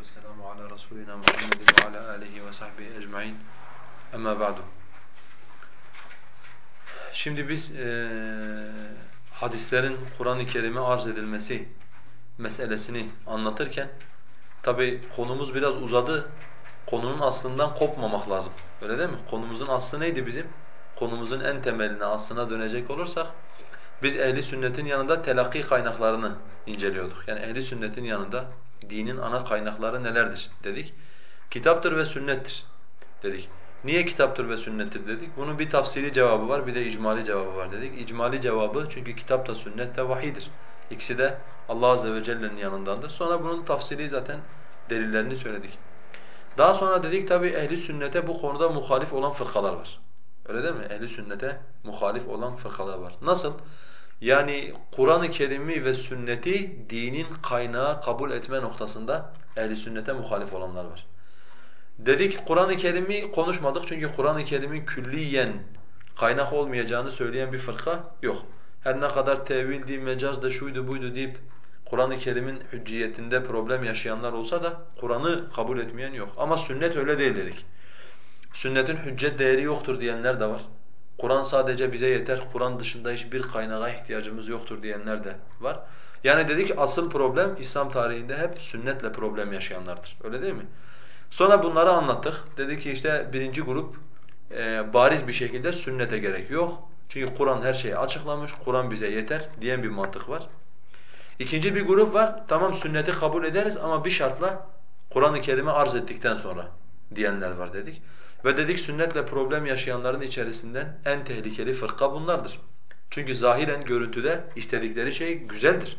Vesselamu ala Resulina Muhammedin ve ala alihi ve sahbihi ecmaîn. Amma ba'du. Şimdi biz e, hadislerin Kur'an-ı Kerim'e arz edilmesi meselesini anlatırken tabi konumuz biraz uzadı. Konunun aslından kopmamak lazım. Öyle değil mi? Konumuzun aslı neydi bizim? Konumuzun en temeline, aslına dönecek olursak biz ehli sünnetin yanında telakki kaynaklarını inceliyorduk. Yani ehli sünnetin yanında dinin ana kaynakları nelerdir dedik. Kitaptır ve sünnettir dedik. Niye kitaptır ve sünnettir dedik? Bunun bir tafsili cevabı var, bir de icmali cevabı var dedik. İcmali cevabı çünkü kitap da sünnet de vahidir. İkisi de Allah azze ve celle'nin yanındandır. Sonra bunun tafsili zaten delillerini söyledik. Daha sonra dedik tabi ehli sünnete bu konuda muhalif olan fırkalar var. Öyle değil mi? Ehli sünnete muhalif olan fırkalar var. Nasıl? Yani Kur'an-ı Kerim'i ve sünneti dinin kaynağı kabul etme noktasında ehli sünnete muhalif olanlar var. Dedik Kur'an-ı Kerim'i konuşmadık çünkü Kur'an-ı Kerim'in külliyen kaynak olmayacağını söyleyen bir fırka yok. Her ne kadar tevildi, mecaz da şuydu buydu deyip Kur'an-ı Kerim'in hücciyetinde problem yaşayanlar olsa da Kur'an'ı kabul etmeyen yok. Ama sünnet öyle değil dedik. Sünnetin hüccet değeri yoktur diyenler de var. Kur'an sadece bize yeter, Kur'an dışında hiçbir kaynağa ihtiyacımız yoktur diyenler de var. Yani dedik asıl problem İslam tarihinde hep sünnetle problem yaşayanlardır. Öyle değil mi? Sonra bunları anlattık. Dedik ki işte birinci grup e, bariz bir şekilde sünnete gerek yok. Çünkü Kur'an her şeyi açıklamış, Kur'an bize yeter diyen bir mantık var. İkinci bir grup var, tamam sünneti kabul ederiz ama bir şartla Kur'an-ı Kerim'i arz ettikten sonra diyenler var dedik. Ve dedik sünnetle problem yaşayanların içerisinden en tehlikeli fırka bunlardır. Çünkü zahiren görüntüde istedikleri şey güzeldir.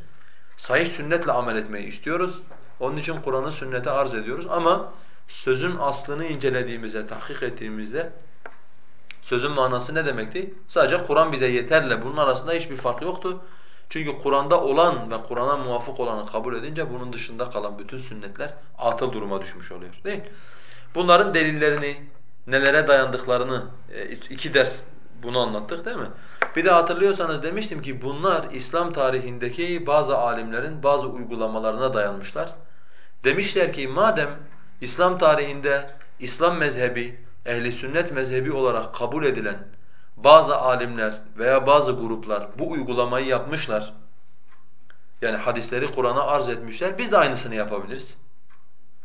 Sahih sünnetle amel etmeyi istiyoruz. Onun için Kur'an'ı sünnete arz ediyoruz ama sözün aslını incelediğimizde, tahkik ettiğimizde sözün manası ne demekti? Sadece Kur'an bize yeterle bunun arasında hiçbir fark yoktu. Çünkü Kur'an'da olan ve Kur'an'a muvafık olanı kabul edince bunun dışında kalan bütün sünnetler atıl duruma düşmüş oluyor değil Bunların delillerini, nelere dayandıklarını e, iki ders bunu anlattık değil mi? Bir de hatırlıyorsanız demiştim ki bunlar İslam tarihindeki bazı alimlerin bazı uygulamalarına dayanmışlar. Demişler ki madem İslam tarihinde İslam mezhebi, ehli sünnet mezhebi olarak kabul edilen bazı alimler veya bazı gruplar bu uygulamayı yapmışlar. Yani hadisleri Kur'an'a arz etmişler. Biz de aynısını yapabiliriz.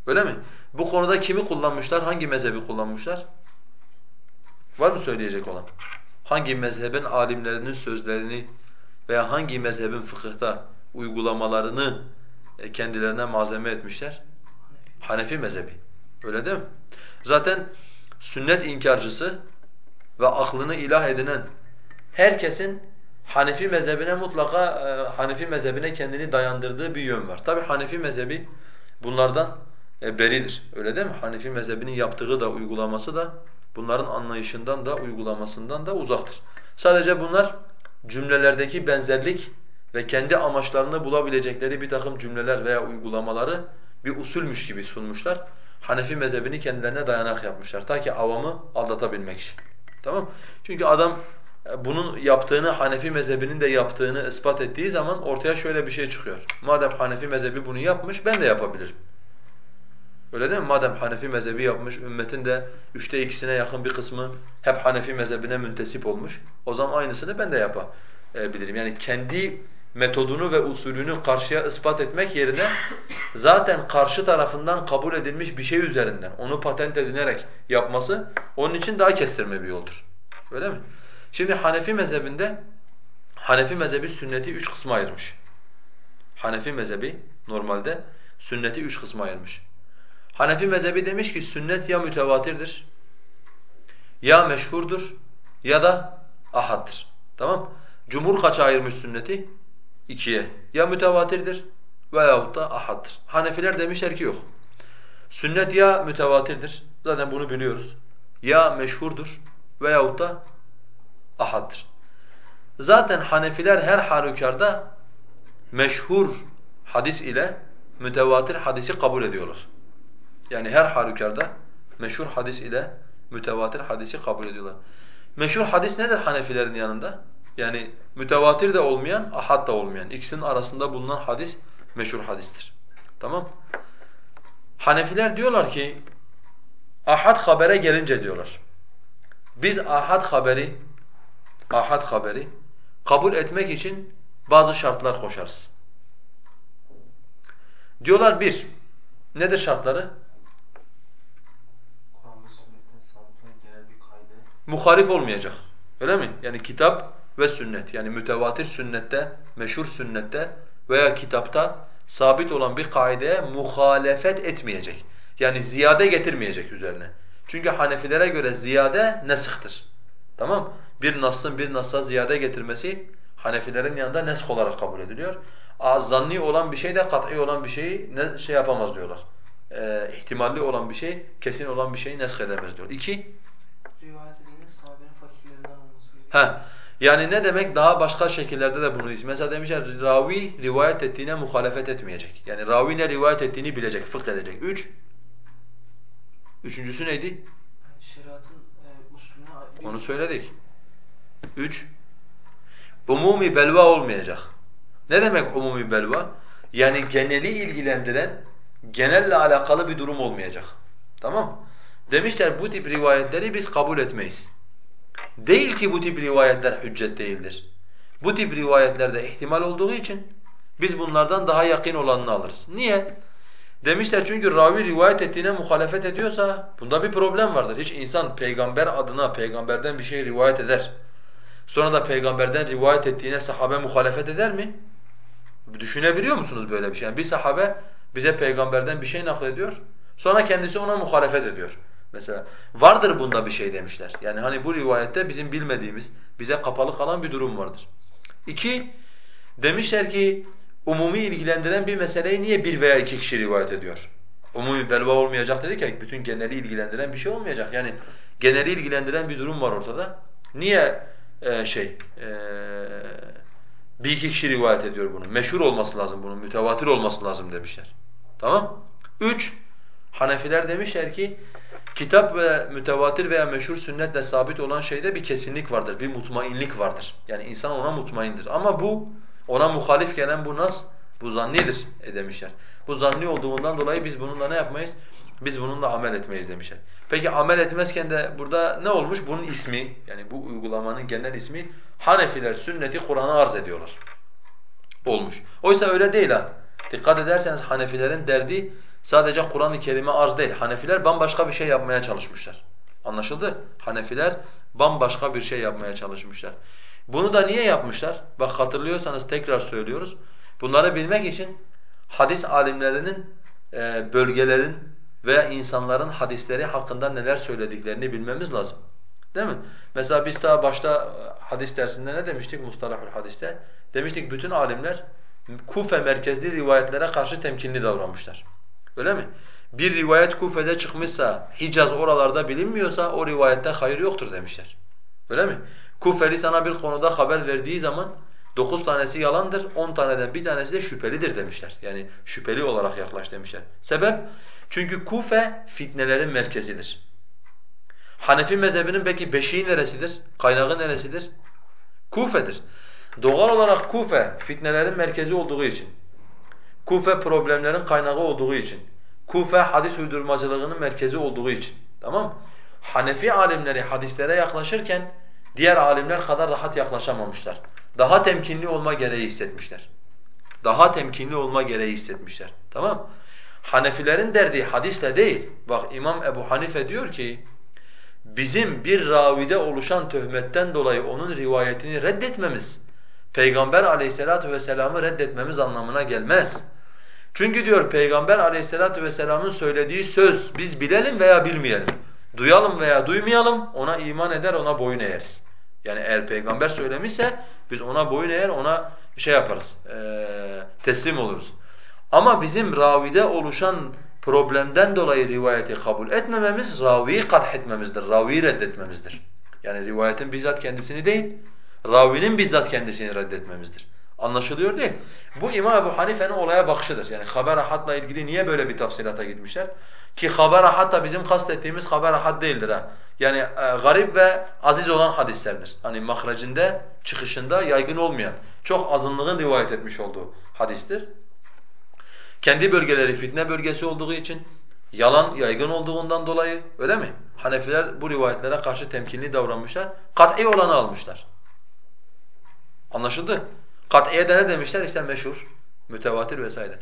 Öyle mi? Bu konuda kimi kullanmışlar? Hangi mezhebi kullanmışlar? Var mı söyleyecek olan? Hangi mezhebin alimlerinin sözlerini veya hangi mezhebin fıkıhta uygulamalarını e, kendilerine malzeme etmişler? Hanefi mezhebi. Öyle değil mi? Zaten sünnet inkarcısı ve aklını ilah edinen herkesin Hanefi mezhebine mutlaka e, Hanefi mezhebine kendini dayandırdığı bir yön var. Tabi Hanefi mezhebi bunlardan beridir. Öyle değil mi? Hanefi mezhebinin yaptığı da uygulaması da bunların anlayışından da uygulamasından da uzaktır. Sadece bunlar cümlelerdeki benzerlik ve kendi amaçlarını bulabilecekleri bir takım cümleler veya uygulamaları bir usulmüş gibi sunmuşlar. Hanefi mezhebini kendilerine dayanak yapmışlar. Ta ki avamı aldatabilmek için. Tamam Çünkü adam e, bunun yaptığını, Hanefi mezhebinin de yaptığını ispat ettiği zaman ortaya şöyle bir şey çıkıyor. Madem Hanefi mezhebi bunu yapmış, ben de yapabilirim. Öyle değil mi? Madem Hanefi mezhebi yapmış, ümmetin de üçte ikisine yakın bir kısmı hep Hanefi mezhebine müntesip olmuş. O zaman aynısını ben de yapabilirim. Yani kendi metodunu ve usulünü karşıya ispat etmek yerine zaten karşı tarafından kabul edilmiş bir şey üzerinden onu patent edinerek yapması onun için daha kestirme bir yoldur. Öyle mi? Şimdi Hanefi mezhebinde Hanefi mezhebi sünneti üç kısma ayırmış. Hanefi mezhebi normalde sünneti üç kısma ayırmış. Hanefi mezhebi demiş ki sünnet ya mütevatirdir, ya meşhurdur ya da ahaddır. Tamam? Cumhur kaça ayırmış sünneti? ikiye. Ya mütevatirdir veyahut da ahaddır. Hanefiler demişler ki yok. Sünnet ya mütevatirdir. Zaten bunu biliyoruz. Ya meşhurdur veyahut da ahaddır. Zaten Hanefiler her halükarda meşhur hadis ile mütevatir hadisi kabul ediyorlar. Yani her halükarda meşhur hadis ile mütevatir hadisi kabul ediyorlar. Meşhur hadis nedir Hanefilerin yanında? Yani mütevatir de olmayan, ahad da olmayan. İkisinin arasında bulunan hadis meşhur hadistir. Tamam? Hanefiler diyorlar ki ahad habere gelince diyorlar. Biz ahad haberi ahad haberi kabul etmek için bazı şartlar koşarız. Diyorlar bir, nedir şartları? Muhalif olmayacak. Öyle mi? Yani kitap ve sünnet. Yani mütevatir sünnette, meşhur sünnette veya kitapta sabit olan bir kaideye muhalefet etmeyecek. Yani ziyade getirmeyecek üzerine. Çünkü Hanefilere göre ziyade nesıhtır. Tamam? Bir nasın bir nasa ziyade getirmesi Hanefilerin yanında nesk olarak kabul ediliyor. Zanni olan bir şey de kat'i olan bir şeyi ne şey yapamaz diyorlar. Ee, ihtimalli olan bir şey, kesin olan bir şeyi nesk edemez diyor. İki. Rivayet edildiğinde sahabenin fakirlerinden olması gerekiyor. Ha. Yani ne demek? Daha başka şekillerde de bunu mesela demişler ravi rivayet ettiğine muhalefet etmeyecek. Yani ravi ne rivayet ettiğini bilecek, fıkh edecek. Üç. Üçüncüsü neydi? Şeriatın e, usulüne Onu söyledik. Üç. Umumi belva olmayacak. Ne demek umumi belva? Yani geneli ilgilendiren, genelle alakalı bir durum olmayacak. Tamam Demişler bu tip rivayetleri biz kabul etmeyiz. Değil ki bu tip rivayetler hüccet değildir. Bu tip rivayetlerde ihtimal olduğu için biz bunlardan daha yakın olanını alırız. Niye? Demişler çünkü ravi rivayet ettiğine muhalefet ediyorsa bunda bir problem vardır. Hiç insan peygamber adına peygamberden bir şey rivayet eder. Sonra da peygamberden rivayet ettiğine sahabe muhalefet eder mi? Düşünebiliyor musunuz böyle bir şey? Yani bir sahabe bize peygamberden bir şey naklediyor. Sonra kendisi ona muhalefet ediyor. Mesela vardır bunda bir şey demişler. Yani hani bu rivayette bizim bilmediğimiz, bize kapalı kalan bir durum vardır. İki, demişler ki umumi ilgilendiren bir meseleyi niye bir veya iki kişi rivayet ediyor? Umumi belva olmayacak dedik ya, bütün geneli ilgilendiren bir şey olmayacak. Yani geneli ilgilendiren bir durum var ortada. Niye e, şey e, bir iki kişi rivayet ediyor bunu? Meşhur olması lazım bunun, mütevatir olması lazım demişler. Tamam? Üç, Hanefiler demişler ki kitap ve mütevatir veya meşhur sünnetle sabit olan şeyde bir kesinlik vardır, bir mutmainlik vardır. Yani insan ona mutmaindir. Ama bu ona muhalif gelen bu nas bu zannidir demişler. Bu zanni olduğundan dolayı biz bununla ne yapmayız? Biz bununla amel etmeyiz demişler. Peki amel etmezken de burada ne olmuş? Bunun ismi yani bu uygulamanın genel ismi Hanefiler sünneti Kur'an'a arz ediyorlar. Olmuş. Oysa öyle değil ha. Dikkat ederseniz Hanefilerin derdi sadece Kur'an-ı Kerim'e arz değil. Hanefiler bambaşka bir şey yapmaya çalışmışlar. Anlaşıldı? Hanefiler bambaşka bir şey yapmaya çalışmışlar. Bunu da niye yapmışlar? Bak hatırlıyorsanız tekrar söylüyoruz. Bunları bilmek için hadis alimlerinin e, bölgelerin veya insanların hadisleri hakkında neler söylediklerini bilmemiz lazım. Değil mi? Mesela biz daha başta e, hadis dersinde ne demiştik Mustalahul hadiste? Demiştik bütün alimler Kufe merkezli rivayetlere karşı temkinli davranmışlar. Öyle mi? Bir rivayet Kufe'de çıkmışsa, Hicaz oralarda bilinmiyorsa o rivayette hayır yoktur demişler. Öyle mi? Kufeli sana bir konuda haber verdiği zaman dokuz tanesi yalandır, on taneden bir tanesi de şüphelidir demişler. Yani şüpheli olarak yaklaş demişler. Sebep? Çünkü Kufe fitnelerin merkezidir. Hanefi mezhebinin peki beşiği neresidir? Kaynağı neresidir? Kufe'dir. Doğal olarak Kufe fitnelerin merkezi olduğu için, Kufe problemlerin kaynağı olduğu için, Kufe hadis uydurmacılığının merkezi olduğu için. Tamam Hanefi alimleri hadislere yaklaşırken diğer alimler kadar rahat yaklaşamamışlar. Daha temkinli olma gereği hissetmişler. Daha temkinli olma gereği hissetmişler. Tamam Hanefilerin derdi hadisle değil. Bak İmam Ebu Hanife diyor ki bizim bir ravide oluşan töhmetten dolayı onun rivayetini reddetmemiz Peygamber aleyhissalatu vesselam'ı reddetmemiz anlamına gelmez. Çünkü diyor Peygamber aleyhissalatu vesselam'ın söylediği söz biz bilelim veya bilmeyelim. Duyalım veya duymayalım ona iman eder ona boyun eğeriz. Yani eğer peygamber söylemişse biz ona boyun eğer ona şey yaparız teslim oluruz. Ama bizim ravide oluşan problemden dolayı rivayeti kabul etmememiz raviyi kath etmemizdir, raviyi reddetmemizdir. Yani rivayetin bizzat kendisini değil, ravinin bizzat kendisini reddetmemizdir. Anlaşılıyor değil. Bu İmam Ebu Hanife'nin olaya bakışıdır. Yani haber ahadla ilgili niye böyle bir tafsilata gitmişler? Ki haber ahad da bizim kastettiğimiz haber ahad değildir ha. Yani e, garip ve aziz olan hadislerdir. Hani mahrecinde, çıkışında yaygın olmayan, çok azınlığın rivayet etmiş olduğu hadistir. Kendi bölgeleri fitne bölgesi olduğu için, yalan yaygın olduğundan dolayı öyle mi? Hanefiler bu rivayetlere karşı temkinli davranmışlar. Kat'i olanı almışlar. Anlaşıldı? Kat'iye de ne demişler? İşte meşhur, mütevatir vesaire.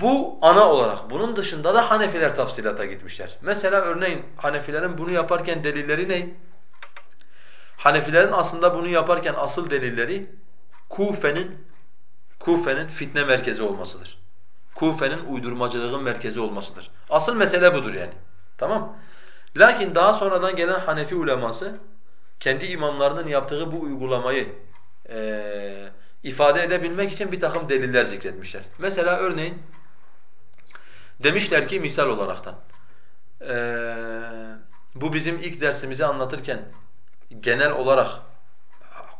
Bu ana olarak, bunun dışında da Hanefiler tafsilata gitmişler. Mesela örneğin Hanefilerin bunu yaparken delilleri ne? Hanefilerin aslında bunu yaparken asıl delilleri Kufe'nin Kufe'nin fitne merkezi olmasıdır. Kufe'nin uydurmacılığın merkezi olmasıdır. Asıl mesele budur yani. Tamam? Lakin daha sonradan gelen Hanefi uleması kendi imamlarının yaptığı bu uygulamayı e, ifade edebilmek için bir takım deliller zikretmişler. Mesela örneğin demişler ki misal olaraktan e, bu bizim ilk dersimizi anlatırken genel olarak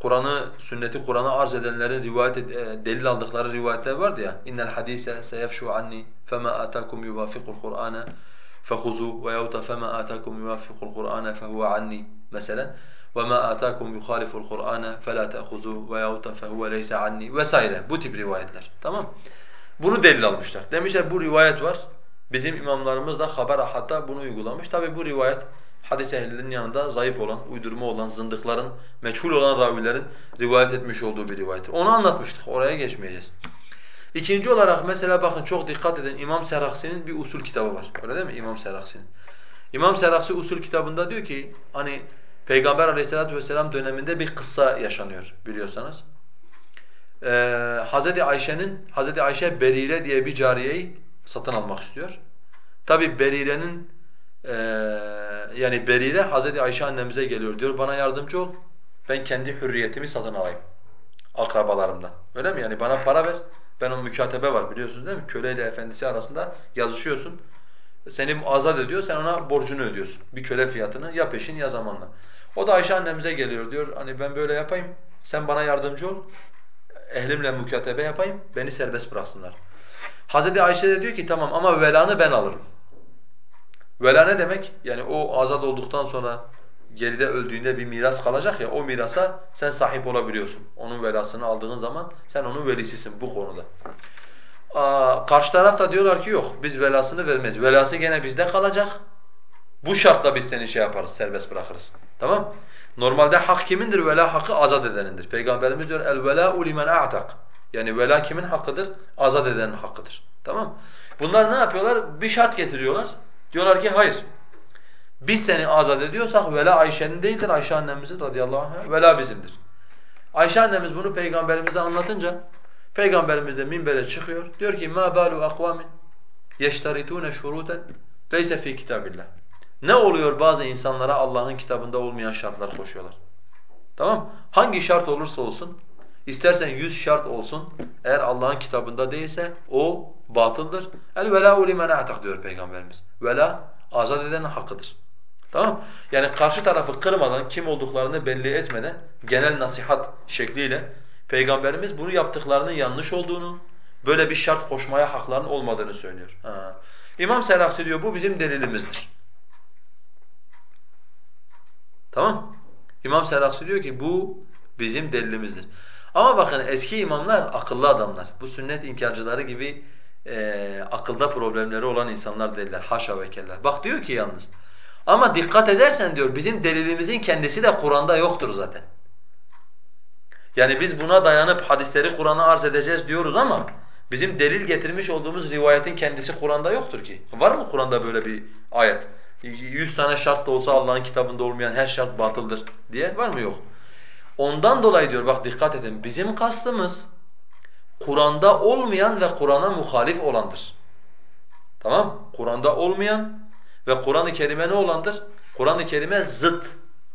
Kur'an'ı, sünneti Kur'an'a arz edenlerin rivayet e, delil aldıkları rivayetler vardı ya. İnnel hadise seyefşu anni fema atakum yuvafiqul Kur'ana fehuzu ve yahut fema atakum yuvafiqul Kur'ana fehuve anni mesela. Atakum yuhaliful Kur'ana fela ta'khuzu ve yahut fehuve leyse anni vesaire. Bu tip rivayetler. Tamam? Bunu delil almışlar. Demişler bu rivayet var. Bizim imamlarımız da haber hatta bunu uygulamış. Tabi bu rivayet hadis ehlinin yanında zayıf olan, uydurma olan, zındıkların, meçhul olan ravilerin rivayet etmiş olduğu bir rivayet. Onu anlatmıştık, oraya geçmeyeceğiz. İkinci olarak mesela bakın çok dikkat edin İmam Seraksi'nin bir usul kitabı var. Öyle değil mi İmam Seraksi'nin? İmam Seraksi usul kitabında diyor ki hani Peygamber Aleyhisselatü vesselam döneminde bir kıssa yaşanıyor biliyorsanız. Ee, Hazreti Ayşe'nin Hazreti Ayşe Berire diye bir cariyeyi satın almak istiyor. Tabi Berire'nin ee, yani Berire Hazreti Ayşe annemize geliyor diyor bana yardımcı ol. Ben kendi hürriyetimi satın alayım akrabalarımdan. Öyle mi? Yani bana para ver. Ben o mükatebe var biliyorsunuz değil mi? Köle ile efendisi arasında yazışıyorsun. Seni azat ediyor, sen ona borcunu ödüyorsun. Bir köle fiyatını ya peşin ya zamanla. O da Ayşe annemize geliyor diyor, hani ben böyle yapayım, sen bana yardımcı ol, ehlimle mükatebe yapayım, beni serbest bıraksınlar. Hazreti Ayşe de diyor ki tamam ama velanı ben alırım. Vela ne demek? Yani o azat olduktan sonra geride öldüğünde bir miras kalacak ya o mirasa sen sahip olabiliyorsun. Onun velasını aldığın zaman sen onun velisisin bu konuda. Aa, karşı taraf da diyorlar ki yok biz velasını vermeyiz. Velası gene bizde kalacak. Bu şartla biz seni şey yaparız, serbest bırakırız. Tamam? Normalde hak kimindir? Vela hakkı azat edenindir. Peygamberimiz diyor el velâ'u limen a'tak. Yani vela kimin hakkıdır? Azat edenin hakkıdır. Tamam? Bunlar ne yapıyorlar? Bir şart getiriyorlar. Diyorlar ki hayır. Biz seni azat ediyorsak vela Ayşe'nin değildir, Ayşe annemizin radıyallahu anh, vela bizimdir. Ayşe annemiz bunu peygamberimize anlatınca peygamberimiz de minbere çıkıyor. Diyor ki ma balu akvamin yeştaritune şuruten leyse fi kitabillah. Ne oluyor bazı insanlara Allah'ın kitabında olmayan şartlar koşuyorlar. Tamam? Hangi şart olursa olsun, istersen yüz şart olsun, eğer Allah'ın kitabında değilse o batıldır. El velâ'u limen a'tak diyor Peygamberimiz. Vela azat edenin hakkıdır. Tamam Yani karşı tarafı kırmadan, kim olduklarını belli etmeden genel nasihat şekliyle Peygamberimiz bunu yaptıklarının yanlış olduğunu, böyle bir şart koşmaya haklarının olmadığını söylüyor. Ha. İmam Seraksi diyor bu bizim delilimizdir. Tamam İmam Seraksi diyor ki bu bizim delilimizdir. Ama bakın eski imamlar akıllı adamlar. Bu sünnet inkarcıları gibi e, akılda problemleri olan insanlar değiller. Haşa ve kella. Bak diyor ki yalnız. Ama dikkat edersen diyor bizim delilimizin kendisi de Kur'an'da yoktur zaten. Yani biz buna dayanıp hadisleri Kur'an'a arz edeceğiz diyoruz ama bizim delil getirmiş olduğumuz rivayetin kendisi Kur'an'da yoktur ki. Var mı Kur'an'da böyle bir ayet? Yüz tane şart da olsa Allah'ın kitabında olmayan her şart batıldır diye var mı? Yok. Ondan dolayı diyor bak dikkat edin bizim kastımız Kur'an'da olmayan ve Kur'an'a muhalif olandır. Tamam? Kur'an'da olmayan ve Kur'an-ı Kerime ne olandır? Kur'an-ı Kerime zıt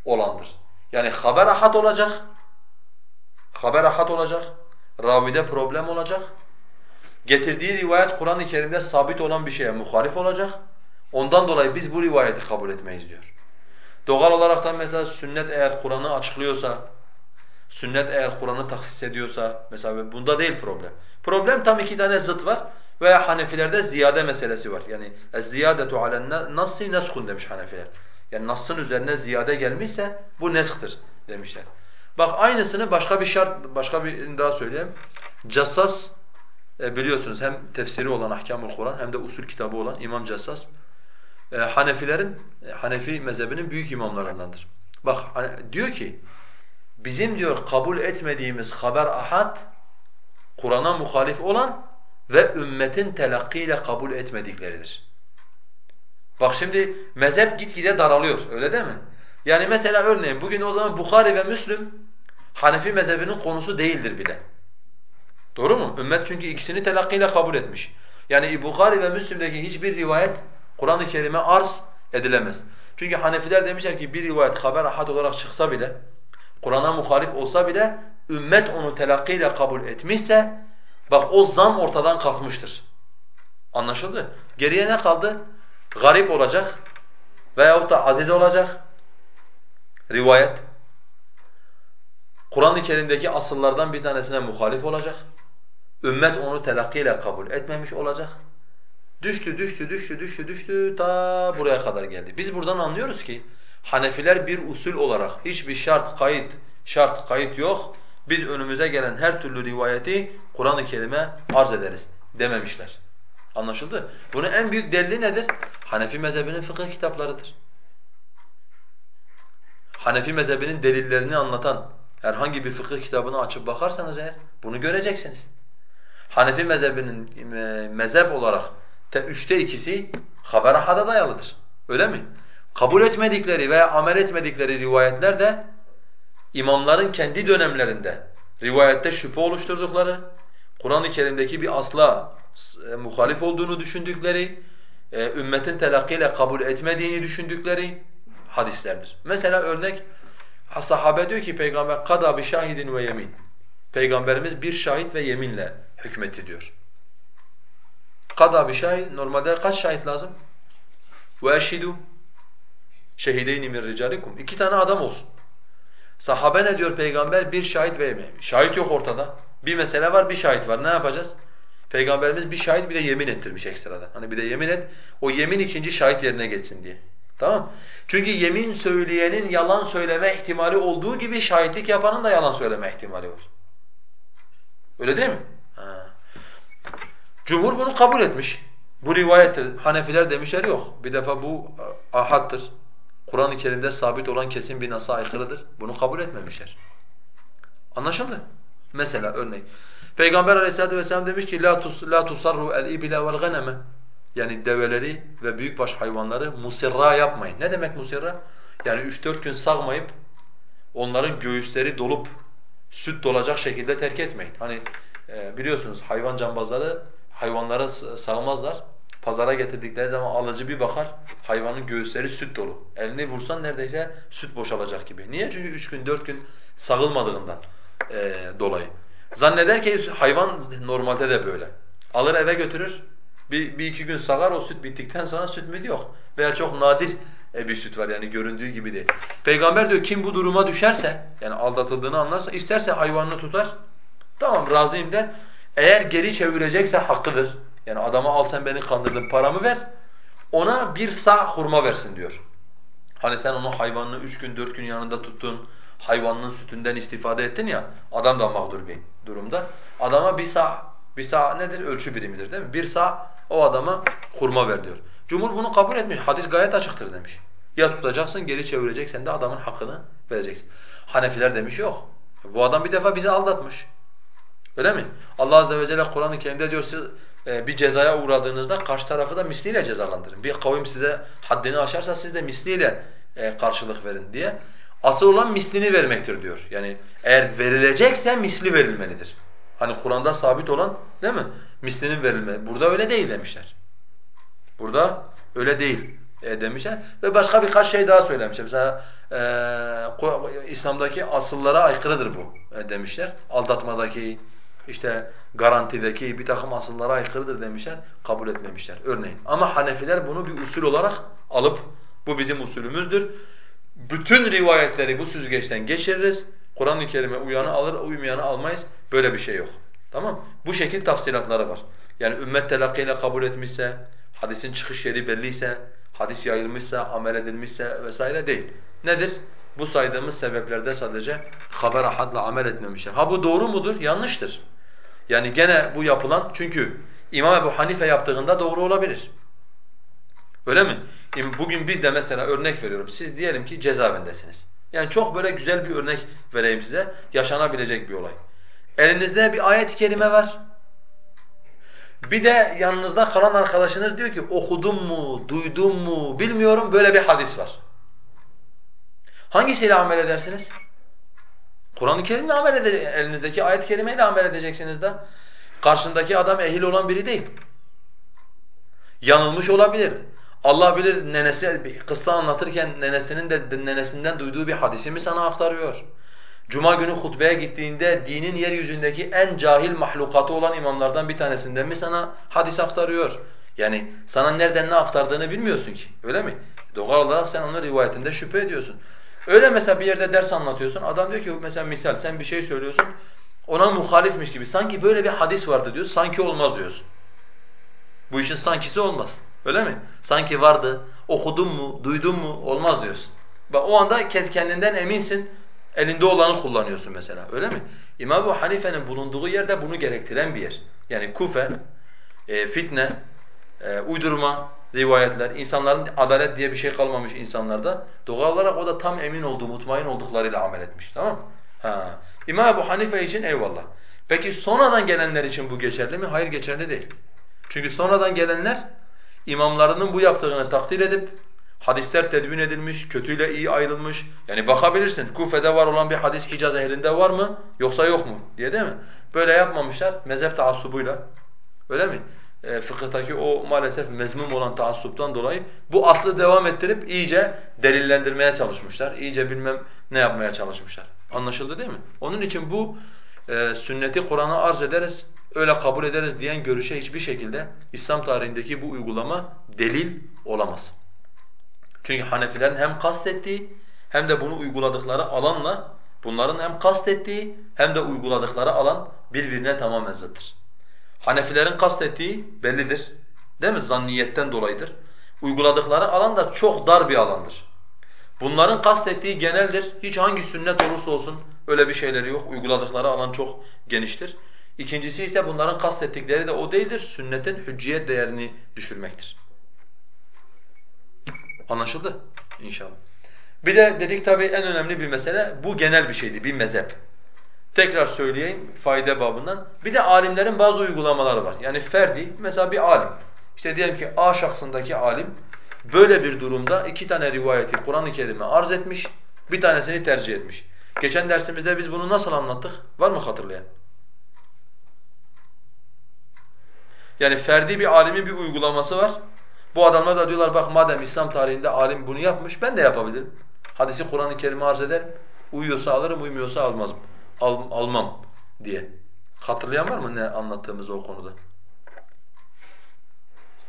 olandır. Yani haber ahad olacak. Haber ahad olacak. Ravide problem olacak. Getirdiği rivayet Kur'an-ı Kerim'de sabit olan bir şeye muhalif olacak. Ondan dolayı biz bu rivayeti kabul etmeyiz diyor. Doğal olarak da mesela sünnet eğer Kur'an'ı açıklıyorsa, Sünnet eğer Kur'an'ı taksis ediyorsa mesela bunda değil problem. Problem tam iki tane zıt var veya Hanefilerde ziyade meselesi var. Yani ziyadetu alen nassi neshun demiş Hanefiler. Yani nassın üzerine ziyade gelmişse bu nesktir demişler. Bak aynısını başka bir şart başka bir daha söyleyeyim. Cassas e, biliyorsunuz hem tefsiri olan Ahkamul Kur'an hem de usul kitabı olan İmam Cessas e, Hanefilerin e, Hanefi mezhebinin büyük imamlarındandır. Bak hani diyor ki bizim diyor kabul etmediğimiz haber ahad Kur'an'a muhalif olan ve ümmetin telakkiyle kabul etmedikleridir. Bak şimdi mezhep gitgide daralıyor öyle değil mi? Yani mesela örneğin bugün o zaman Bukhari ve Müslüm Hanefi mezhebinin konusu değildir bile. Doğru mu? Ümmet çünkü ikisini telakkiyle kabul etmiş. Yani Bukhari ve Müslim'deki hiçbir rivayet Kur'an-ı Kerim'e arz edilemez. Çünkü Hanefiler demişler ki bir rivayet haber ahad olarak çıksa bile, Kur'an'a muhalif olsa bile ümmet onu telakkiyle kabul etmişse bak o zam ortadan kalkmıştır. Anlaşıldı? Geriye ne kaldı? Garip olacak veyahut da aziz olacak rivayet. Kur'an-ı Kerim'deki asıllardan bir tanesine muhalif olacak. Ümmet onu telakkiyle kabul etmemiş olacak. Düştü, düştü, düştü, düştü, düştü ta buraya kadar geldi. Biz buradan anlıyoruz ki Hanefiler bir usul olarak hiçbir şart, kayıt, şart, kayıt yok. Biz önümüze gelen her türlü rivayeti Kur'an-ı Kerim'e arz ederiz dememişler. Anlaşıldı? Bunun en büyük delili nedir? Hanefi mezhebinin fıkıh kitaplarıdır. Hanefi mezhebinin delillerini anlatan herhangi bir fıkıh kitabını açıp bakarsanız eğer bunu göreceksiniz. Hanefi mezhebinin e, mezhep olarak üçte ikisi haber ahada dayalıdır. Öyle mi? Kabul etmedikleri veya amel etmedikleri rivayetler de imamların kendi dönemlerinde rivayette şüphe oluşturdukları, Kur'an-ı Kerim'deki bir asla e, muhalif olduğunu düşündükleri, e, ümmetin telakkiyle kabul etmediğini düşündükleri hadislerdir. Mesela örnek sahabe diyor ki peygamber kada bi şahidin ve yemin. Peygamberimiz bir şahit ve yeminle hükmetti diyor. Kada bir şahit, normalde kaç şahit lazım? Eşhidu şehideyni min ricalikum. İki tane adam olsun. Sahabe ne diyor peygamber? Bir şahit ve yemin. Şahit yok ortada. Bir mesele var, bir şahit var. Ne yapacağız? Peygamberimiz bir şahit bir de yemin ettirmiş ekstradan. Hani bir de yemin et, o yemin ikinci şahit yerine geçsin diye. Tamam Çünkü yemin söyleyenin yalan söyleme ihtimali olduğu gibi şahitlik yapanın da yalan söyleme ihtimali var. Öyle değil mi? Ha. Cumhur bunu kabul etmiş. Bu rivayettir. Hanefiler demişler yok. Bir defa bu ahattır. Kur'an-ı Kerim'de sabit olan kesin bir nasa aykırıdır. Bunu kabul etmemişler. Anlaşıldı? Mesela örneğin. Peygamber aleyhissalatu vesselam demiş ki la tus la tusarru el ibla vel ganeme. Yani develeri ve büyükbaş hayvanları musirra yapmayın. Ne demek musirra? Yani 3-4 gün sağmayıp onların göğüsleri dolup süt dolacak şekilde terk etmeyin. Hani e, biliyorsunuz hayvan cambazları hayvanlara sağmazlar. Pazara getirdikleri zaman alıcı bir bakar, hayvanın göğüsleri süt dolu. Elini vursan neredeyse süt boşalacak gibi. Niye? Çünkü üç gün, dört gün sağılmadığından e, dolayı. Zanneder ki hayvan normalde de böyle. Alır eve götürür, bir, bir iki gün sağar o süt bittikten sonra süt mü yok. Veya çok nadir e, bir süt var yani göründüğü gibi değil. Peygamber diyor kim bu duruma düşerse yani aldatıldığını anlarsa isterse hayvanını tutar. Tamam razıyım der. Eğer geri çevirecekse hakkıdır. Yani adama al sen beni kandırdın paramı ver. Ona bir sağ hurma versin diyor. Hani sen onu hayvanını üç gün dört gün yanında tuttun, hayvanının sütünden istifade ettin ya, adam da mağdur bir durumda. Adama bir sağ, bir sağ nedir? Ölçü birimidir değil mi? Bir sağ o adama hurma ver diyor. Cumhur bunu kabul etmiş. Hadis gayet açıktır demiş. Ya tutacaksın, geri çevireceksen de adamın hakkını vereceksin. Hanefiler demiş yok. Bu adam bir defa bizi aldatmış. Öyle mi? Allah azze ve celle Kur'an-ı Kerim'de diyor siz e, bir cezaya uğradığınızda karşı tarafı da misliyle cezalandırın. Bir kavim size haddini aşarsa siz de misliyle e, karşılık verin diye. Asıl olan mislini vermektir diyor. Yani eğer verilecekse misli verilmelidir. Hani Kur'an'da sabit olan değil mi? Mislinin verilme. Burada öyle değil demişler. Burada öyle değil e, demişler. Ve başka birkaç şey daha söylemişler. Mesela e, İslam'daki asıllara aykırıdır bu demişler. Aldatmadaki, işte garantideki bir takım asıllara aykırıdır demişler. Kabul etmemişler örneğin. Ama Hanefiler bunu bir usul olarak alıp bu bizim usulümüzdür. Bütün rivayetleri bu süzgeçten geçiririz. Kur'an-ı Kerim'e uyanı alır, uymayanı almayız. Böyle bir şey yok. Tamam? Bu şekil tafsilatları var. Yani ümmet telakkiyle kabul etmişse, hadisin çıkış yeri belliyse, hadis yayılmışsa, amel edilmişse vesaire değil. Nedir? Bu saydığımız sebeplerde sadece haber ahadla amel etmemişler. Ha bu doğru mudur? Yanlıştır. Yani gene bu yapılan çünkü İmam Ebu Hanife yaptığında doğru olabilir. Öyle mi? Bugün biz de mesela örnek veriyorum. Siz diyelim ki cezaevindesiniz. Yani çok böyle güzel bir örnek vereyim size. Yaşanabilecek bir olay. Elinizde bir ayet-i kerime var. Bir de yanınızda kalan arkadaşınız diyor ki okudun mu, duydun mu bilmiyorum böyle bir hadis var. Hangisiyle amel edersiniz? Kur'an-ı Kerim'le amel edeceksiniz. Elinizdeki ayet-i kerimeyle amel edeceksiniz de. Karşındaki adam ehil olan biri değil. Yanılmış olabilir. Allah bilir nenesi kıssa anlatırken nenesinin de nenesinden duyduğu bir hadisi mi sana aktarıyor? Cuma günü hutbeye gittiğinde dinin yeryüzündeki en cahil mahlukatı olan imamlardan bir tanesinden mi sana hadis aktarıyor? Yani sana nereden ne aktardığını bilmiyorsun ki. Öyle mi? Doğal olarak sen onun rivayetinde şüphe ediyorsun. Öyle mesela bir yerde ders anlatıyorsun. Adam diyor ki mesela misal sen bir şey söylüyorsun. Ona muhalifmiş gibi. Sanki böyle bir hadis vardı diyor. Sanki olmaz diyorsun. Bu işin sankisi olmaz. Öyle mi? Sanki vardı. Okudun mu, duydun mu olmaz diyorsun. Bak o anda kendinden eminsin. Elinde olanı kullanıyorsun mesela. Öyle mi? İmam Ebu Hanife'nin bulunduğu yerde bunu gerektiren bir yer. Yani Kufe, e, fitne, e, uydurma, rivayetler, insanların adalet diye bir şey kalmamış insanlarda. Doğal olarak o da tam emin olduğu, mutmain olduklarıyla amel etmiş. Tamam Ha. İmam Ebu Hanife için eyvallah. Peki sonradan gelenler için bu geçerli mi? Hayır geçerli değil. Çünkü sonradan gelenler imamlarının bu yaptığını takdir edip hadisler tedvin edilmiş, kötüyle iyi ayrılmış. Yani bakabilirsin Kufe'de var olan bir hadis Hicaz ehlinde var mı yoksa yok mu diye değil mi? Böyle yapmamışlar mezhep taassubuyla. Öyle mi? E, fıkıhtaki o maalesef mezmum olan taassuptan dolayı bu aslı devam ettirip iyice delillendirmeye çalışmışlar. İyice bilmem ne yapmaya çalışmışlar. Anlaşıldı değil mi? Onun için bu e, sünneti Kur'an'a arz ederiz, öyle kabul ederiz diyen görüşe hiçbir şekilde İslam tarihindeki bu uygulama delil olamaz. Çünkü Hanefilerin hem kastettiği hem de bunu uyguladıkları alanla bunların hem kastettiği hem de uyguladıkları alan birbirine tamamen zıttır. Hanefilerin kastettiği bellidir. Değil mi? Zanniyetten dolayıdır. Uyguladıkları alan da çok dar bir alandır. Bunların kastettiği geneldir. Hiç hangi sünnet olursa olsun öyle bir şeyleri yok. Uyguladıkları alan çok geniştir. İkincisi ise bunların kastettikleri de o değildir. Sünnetin hücciyet değerini düşürmektir. Anlaşıldı inşallah. Bir de dedik tabii en önemli bir mesele bu genel bir şeydi, bir mezhep. Tekrar söyleyeyim fayda babından. Bir de alimlerin bazı uygulamaları var. Yani ferdi mesela bir alim. İşte diyelim ki A şahsındaki alim böyle bir durumda iki tane rivayeti Kur'an-ı Kerim'e arz etmiş, bir tanesini tercih etmiş. Geçen dersimizde biz bunu nasıl anlattık? Var mı hatırlayan? Yani ferdi bir alimin bir uygulaması var. Bu adamlar da diyorlar bak madem İslam tarihinde alim bunu yapmış ben de yapabilirim. Hadisi Kur'an-ı Kerim'e arz ederim. Uyuyorsa alırım, uymuyorsa almazım. Al, almam diye. Hatırlayan var mı ne anlattığımız o konuda?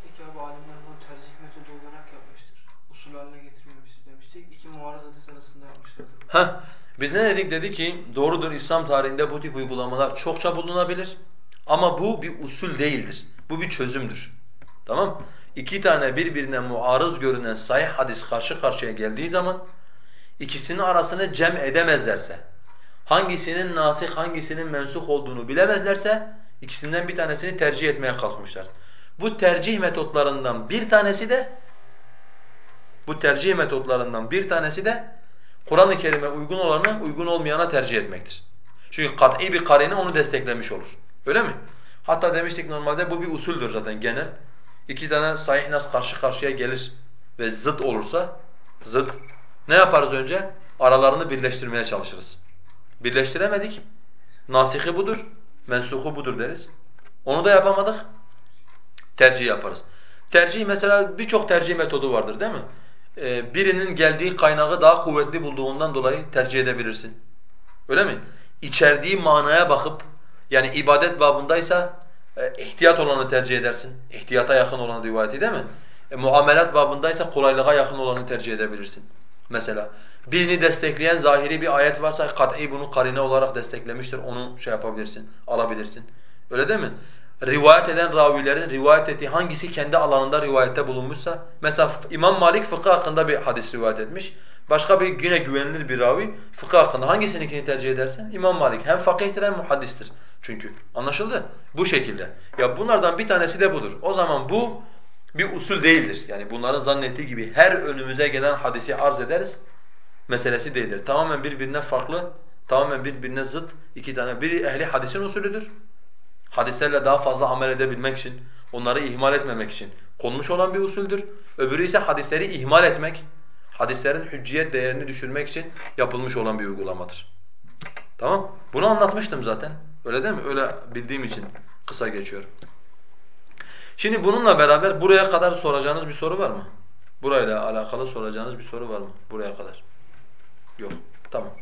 İki abi alimler bunu tercih metodu olarak yapmıştır. Usul haline getirmemiştir demiştik. İki muarız hadis arasında yapmışlardır. Heh. Biz ne dedik? Dedi ki doğrudur İslam tarihinde bu tip uygulamalar çokça bulunabilir. Ama bu bir usul değildir. Bu bir çözümdür. Tamam İki tane birbirine muarız görünen sahih hadis karşı karşıya geldiği zaman ikisinin arasını cem edemezlerse, hangisinin nasih hangisinin mensuh olduğunu bilemezlerse ikisinden bir tanesini tercih etmeye kalkmışlar. Bu tercih metotlarından bir tanesi de bu tercih metotlarından bir tanesi de Kur'an-ı Kerim'e uygun olanı uygun olmayana tercih etmektir. Çünkü kat'i bir karine onu desteklemiş olur. Öyle mi? Hatta demiştik normalde bu bir usuldür zaten genel. İki tane sahih nas karşı karşıya gelir ve zıt olursa zıt ne yaparız önce? Aralarını birleştirmeye çalışırız. Birleştiremedik. Nasihi budur, mensuhu budur deriz. Onu da yapamadık. Tercih yaparız. Tercih mesela birçok tercih metodu vardır değil mi? Ee, birinin geldiği kaynağı daha kuvvetli bulduğundan dolayı tercih edebilirsin. Öyle mi? İçerdiği manaya bakıp yani ibadet babındaysa e, ihtiyat olanı tercih edersin. İhtiyata yakın olanı rivayeti değil mi? E, muamelat babındaysa kolaylığa yakın olanı tercih edebilirsin. Mesela birini destekleyen zahiri bir ayet varsa kat'i bunu karine olarak desteklemiştir. Onu şey yapabilirsin, alabilirsin. Öyle değil mi? Rivayet eden ravilerin rivayet ettiği hangisi kendi alanında rivayette bulunmuşsa mesela İmam Malik fıkıh hakkında bir hadis rivayet etmiş. Başka bir yine güvenilir bir ravi fıkıh hakkında hangisininkini tercih edersen İmam Malik hem fakihtir hem muhaddistir çünkü. Anlaşıldı? Bu şekilde. Ya bunlardan bir tanesi de budur. O zaman bu bir usul değildir. Yani bunların zannettiği gibi her önümüze gelen hadisi arz ederiz meselesi değildir. Tamamen birbirine farklı, tamamen birbirine zıt iki tane. Biri ehli hadisin usulüdür. Hadislerle daha fazla amel edebilmek için, onları ihmal etmemek için konmuş olan bir usuldür. Öbürü ise hadisleri ihmal etmek, hadislerin hücciyet değerini düşürmek için yapılmış olan bir uygulamadır. Tamam? Bunu anlatmıştım zaten. Öyle değil mi? Öyle bildiğim için kısa geçiyorum. Şimdi bununla beraber buraya kadar soracağınız bir soru var mı? Burayla alakalı soracağınız bir soru var mı? Buraya kadar. Yok. Tamam.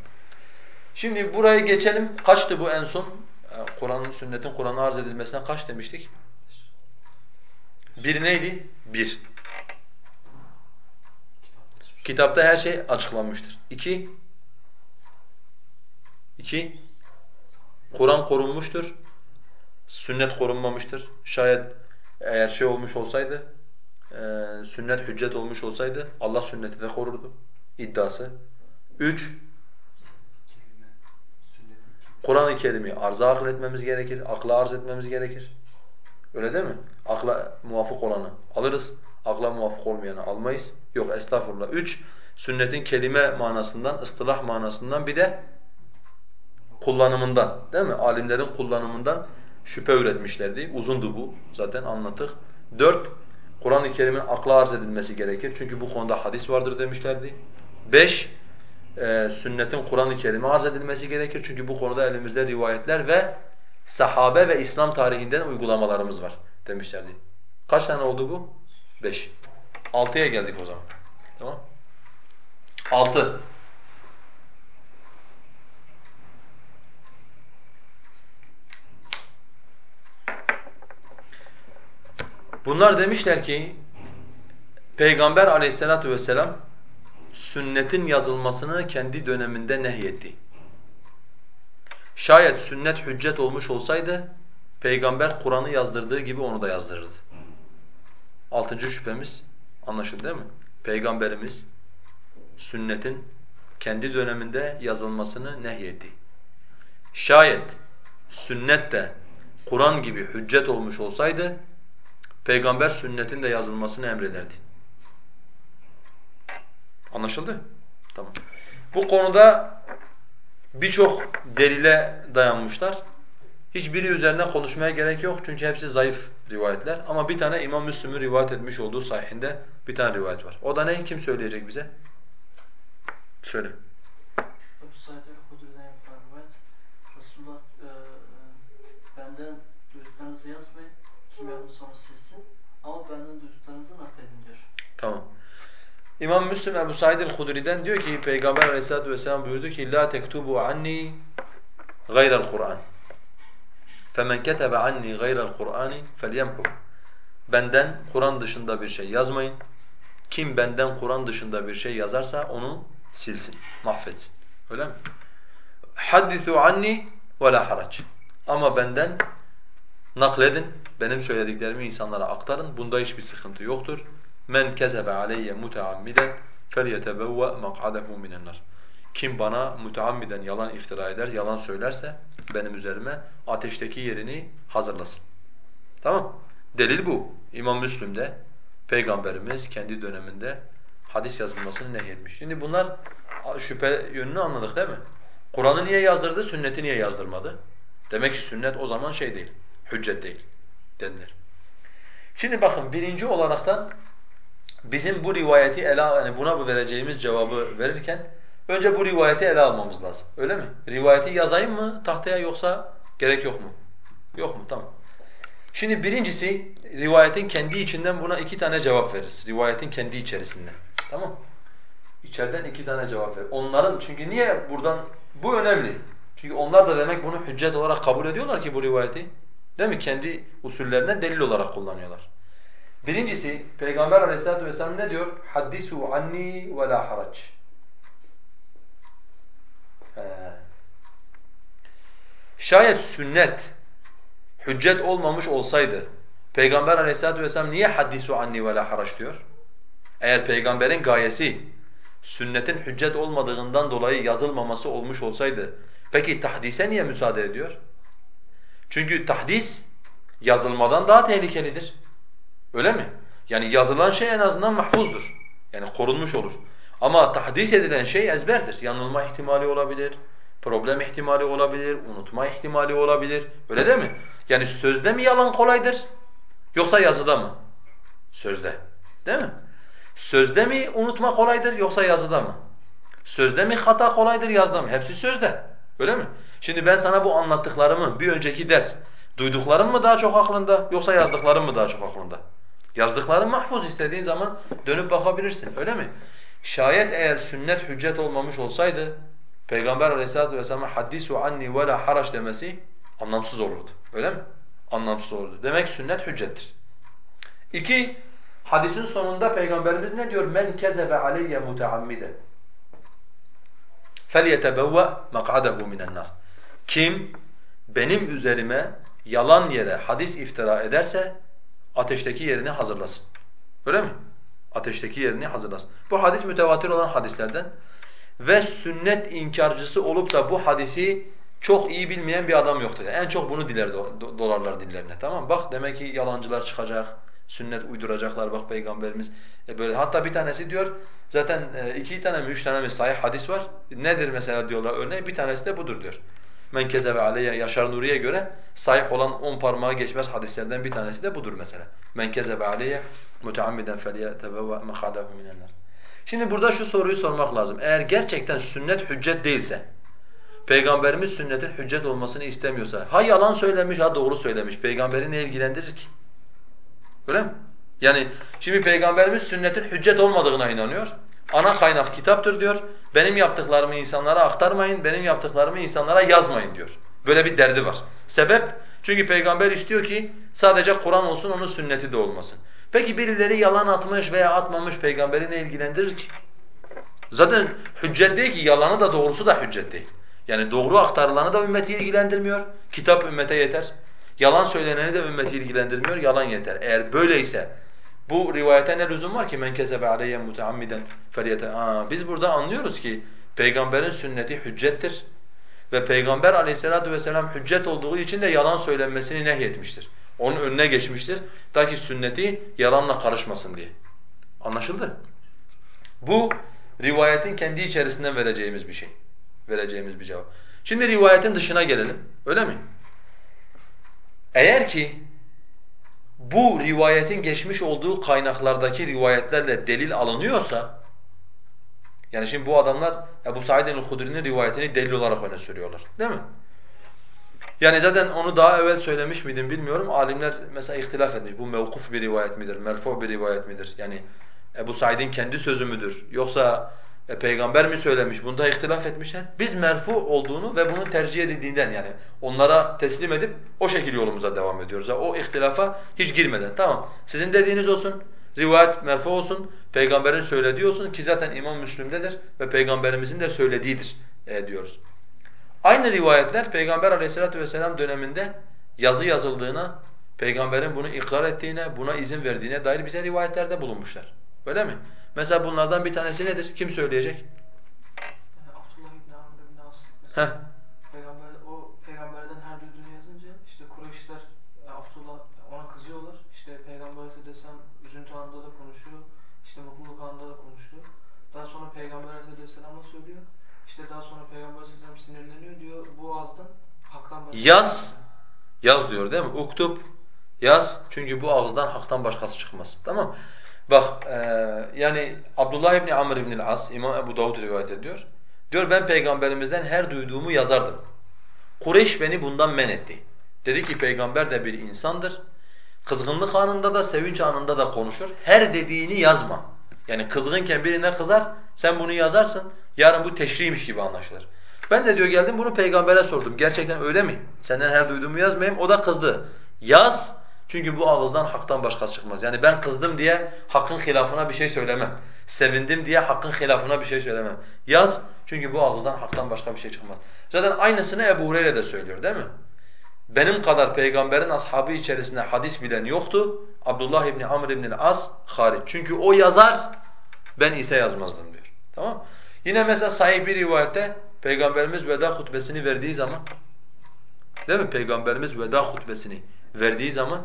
Şimdi buraya geçelim. Kaçtı bu en son? Ee, Kur'an'ın, sünnetin Kur'an'a arz edilmesine kaç demiştik? Bir neydi? Bir. Kitapta her şey açıklanmıştır. İki, iki, Kur'an korunmuştur. Sünnet korunmamıştır. Şayet eğer şey olmuş olsaydı, e, sünnet hüccet olmuş olsaydı Allah sünneti de korurdu iddiası. Üç, Kur'an-ı Kerim'i arza akıl etmemiz gerekir, akla arz etmemiz gerekir. Öyle değil mi? Akla muvafık olanı alırız, akla muvafık olmayanı almayız. Yok estağfurullah. Üç, sünnetin kelime manasından, ıstılah manasından bir de kullanımından değil mi? Alimlerin kullanımından şüphe üretmişlerdi. Uzundu bu zaten anlattık. Dört, Kur'an-ı Kerim'in akla arz edilmesi gerekir. Çünkü bu konuda hadis vardır demişlerdi. Beş, e, sünnetin Kur'an-ı Kerim'e arz edilmesi gerekir. Çünkü bu konuda elimizde rivayetler ve sahabe ve İslam tarihinden uygulamalarımız var demişlerdi. Kaç tane oldu bu? Beş. Altıya geldik o zaman. Tamam. Altı. Bunlar demişler ki Peygamber aleyhissalatu vesselam sünnetin yazılmasını kendi döneminde nehyetti. Şayet sünnet hüccet olmuş olsaydı peygamber Kur'an'ı yazdırdığı gibi onu da yazdırırdı. Altıncı şüphemiz anlaşıldı değil mi? Peygamberimiz sünnetin kendi döneminde yazılmasını nehyetti. Şayet sünnet de Kur'an gibi hüccet olmuş olsaydı peygamber sünnetin de yazılmasını emrederdi. Anlaşıldı? Tamam. Bu konuda birçok delile dayanmışlar. Hiçbiri üzerine konuşmaya gerek yok çünkü hepsi zayıf rivayetler. Ama bir tane İmam Müslim'in rivayet etmiş olduğu sahihinde bir tane rivayet var. O da ne? Kim söyleyecek bize? Söyle. Ebu Said el-Hudri'den yapılan rivayet Resulullah e, benden duyduklarınızı yazmayın. Kim yazmışsa onu silsin. Ama benden duyduklarınızı nakledin diyor. Tamam. İmam Müslim Ebu Said el-Hudri'den diyor ki Peygamber Aleyhisselatü vesselam buyurdu ki la tektubu anni gayral Kur'an. Femen ketebe anni gayral Kur'ani felyemhu. Benden Kur'an dışında bir şey yazmayın. Kim benden Kur'an dışında bir şey yazarsa onu silsin, mahvetsin. Öyle mi? Haddisu anni ve la harac. Ama benden nakledin, benim söylediklerimi insanlara aktarın. Bunda hiçbir sıkıntı yoktur. Men kezebe aleyye muteammiden felyetebevve mak'adehu minen nar. Kim bana muteammiden yalan iftira eder, yalan söylerse benim üzerime ateşteki yerini hazırlasın. Tamam? Delil bu. İmam Müslim'de Peygamberimiz kendi döneminde hadis yazılmasını nehyetmiş. Şimdi bunlar şüphe yönünü anladık değil mi? Kur'an'ı niye yazdırdı, sünneti niye yazdırmadı? Demek ki sünnet o zaman şey değil, hüccet değil denilir. Şimdi bakın birinci olaraktan bizim bu rivayeti ele yani buna vereceğimiz cevabı verirken önce bu rivayeti ele almamız lazım. Öyle mi? Rivayeti yazayım mı tahtaya yoksa gerek yok mu? Yok mu? Tamam. Şimdi birincisi rivayetin kendi içinden buna iki tane cevap veririz. Rivayetin kendi içerisinden. Tamam? İçeriden iki tane cevap ver. Onların çünkü niye buradan bu önemli. Çünkü onlar da demek bunu hüccet olarak kabul ediyorlar ki bu rivayeti. Değil mi? Kendi usullerine delil olarak kullanıyorlar. Birincisi Peygamber Aleyhisselatü vesselam ne diyor? Haddisu anni ve la harac. Şayet sünnet hüccet olmamış olsaydı Peygamber Aleyhisselatü vesselam niye haddisu anni ve la harac diyor? Eğer peygamberin gayesi sünnetin hüccet olmadığından dolayı yazılmaması olmuş olsaydı peki tahdise niye müsaade ediyor? Çünkü tahdis yazılmadan daha tehlikelidir. Öyle mi? Yani yazılan şey en azından mahfuzdur. Yani korunmuş olur. Ama tahdis edilen şey ezberdir. Yanılma ihtimali olabilir, problem ihtimali olabilir, unutma ihtimali olabilir. Öyle değil mi? Yani sözde mi yalan kolaydır yoksa yazıda mı? Sözde. Değil mi? Sözde mi unutma kolaydır yoksa yazıda mı? Sözde mi hata kolaydır yazıda mı? Hepsi sözde. Öyle mi? Şimdi ben sana bu anlattıklarımı bir önceki ders duyduklarım mı daha çok aklında yoksa yazdıklarım mı daha çok aklında? Yazdıkların mahfuz istediğin zaman dönüp bakabilirsin. Öyle mi? Şayet eğer sünnet hüccet olmamış olsaydı Peygamber aleyhissalatu vesselam'a haddisu anni ve la haraç demesi anlamsız olurdu. Öyle mi? Anlamsız olurdu. Demek ki sünnet hüccettir. İki, hadisin sonunda Peygamberimiz ne diyor? Men kezebe aleyye muteammiden. فَلْيَتَبَوَّ مَقْعَدَهُ مِنَ النَّارِ Kim benim üzerime yalan yere hadis iftira ederse ateşteki yerini hazırlasın. Öyle mi? Ateşteki yerini hazırlasın. Bu hadis mütevatir olan hadislerden ve sünnet inkarcısı olup da bu hadisi çok iyi bilmeyen bir adam yoktur. Yani en çok bunu diler do dolarlar dillerine. Tamam Bak demek ki yalancılar çıkacak, sünnet uyduracaklar bak peygamberimiz. E böyle hatta bir tanesi diyor zaten e, iki tane mi üç tane mi sahih hadis var. Nedir mesela diyorlar örneğin bir tanesi de budur diyor. Men kezebe aleyye Yaşar Nuri'ye göre sahih olan on parmağı geçmez hadislerden bir tanesi de budur mesela. Men kezebe aleyye muteammiden feliyetebevve mekadahu minenler. Şimdi burada şu soruyu sormak lazım. Eğer gerçekten sünnet hüccet değilse, Peygamberimiz sünnetin hüccet olmasını istemiyorsa, ha yalan söylemiş ha doğru söylemiş, peygamberi ne ilgilendirir ki? Öyle mi? Yani şimdi Peygamberimiz sünnetin hüccet olmadığına inanıyor. Ana kaynak kitaptır diyor. Benim yaptıklarımı insanlara aktarmayın, benim yaptıklarımı insanlara yazmayın diyor. Böyle bir derdi var. Sebep? Çünkü peygamber istiyor ki sadece Kur'an olsun, onun sünneti de olmasın. Peki birileri yalan atmış veya atmamış peygamberi ne ilgilendirir ki? Zaten hüccet değil ki yalanı da doğrusu da hüccet değil. Yani doğru aktarılanı da ümmeti ilgilendirmiyor. Kitap ümmete yeter. Yalan söyleneni de ümmeti ilgilendirmiyor, yalan yeter. Eğer böyleyse bu rivayete ne lüzum var ki men kesebe aleyye muteammiden feliyete. Biz burada anlıyoruz ki peygamberin sünneti hüccettir ve peygamber aleyhissalatu vesselam hüccet olduğu için de yalan söylenmesini nehyetmiştir. Onun önüne geçmiştir ta ki sünneti yalanla karışmasın diye. Anlaşıldı? Bu rivayetin kendi içerisinden vereceğimiz bir şey. Vereceğimiz bir cevap. Şimdi rivayetin dışına gelelim. Öyle mi? Eğer ki bu rivayetin geçmiş olduğu kaynaklardaki rivayetlerle delil alınıyorsa yani şimdi bu adamlar Ebu Said el-Hudri'nin rivayetini delil olarak öne sürüyorlar. Değil mi? Yani zaten onu daha evvel söylemiş miydim bilmiyorum. Alimler mesela ihtilaf etmiş. Bu mevkuf bir rivayet midir, merfu bir rivayet midir? Yani Ebu Said'in kendi sözü müdür? Yoksa e, peygamber mi söylemiş? Bunda ihtilaf etmişler. Biz merfu olduğunu ve bunun tercih edildiğinden yani onlara teslim edip o şekilde yolumuza devam ediyoruz. Yani o ihtilafa hiç girmeden. Tamam. Sizin dediğiniz olsun. Rivayet merfu olsun. Peygamberin söylediği olsun ki zaten İmam Müslim'dedir ve peygamberimizin de söylediğidir e, diyoruz. Aynı rivayetler Peygamber Aleyhisselatü vesselam döneminde yazı yazıldığına, peygamberin bunu ikrar ettiğine, buna izin verdiğine dair bize rivayetlerde bulunmuşlar. Öyle mi? Mesela bunlardan bir tanesi nedir? Kim söyleyecek? Yani Abdullah İbni Amr İbni As mesela. Peygamber, o peygamberden her duyduğunu yazınca işte Kureyşler e, Abdullah ona kızıyorlar. İşte peygamber desem üzüntü anında da konuşuyor. İşte mutluluk anında da konuşuyor. Daha sonra peygamber aleyhisselam'a söylüyor. İşte daha sonra peygamber aleyhisselam sinirleniyor diyor bu ağızdan haktan başka. Yaz. Yaz diyor değil mi? Uktub. Yaz. Çünkü bu ağızdan haktan başkası çıkmaz. Tamam Bak e, yani Abdullah İbni Amr İbni As, İmam Ebu Davud rivayet ediyor. Diyor ben peygamberimizden her duyduğumu yazardım. Kureyş beni bundan men etti. Dedi ki peygamber de bir insandır. Kızgınlık anında da sevinç anında da konuşur. Her dediğini yazma. Yani kızgınken birine kızar, sen bunu yazarsın. Yarın bu teşriymiş gibi anlaşılır. Ben de diyor geldim bunu peygambere sordum. Gerçekten öyle mi? Senden her duyduğumu yazmayayım. O da kızdı. Yaz çünkü bu ağızdan haktan başkası çıkmaz. Yani ben kızdım diye hakkın hilafına bir şey söylemem. Sevindim diye hakkın hilafına bir şey söylemem. Yaz çünkü bu ağızdan haktan başka bir şey çıkmaz. Zaten aynısını Ebu Hureyre de söylüyor değil mi? Benim kadar peygamberin ashabı içerisinde hadis bilen yoktu. Abdullah İbni Amr İbni As hariç. Çünkü o yazar ben ise yazmazdım diyor. Tamam Yine mesela sahih bir rivayette Peygamberimiz veda hutbesini verdiği zaman değil mi? Peygamberimiz veda hutbesini verdiği zaman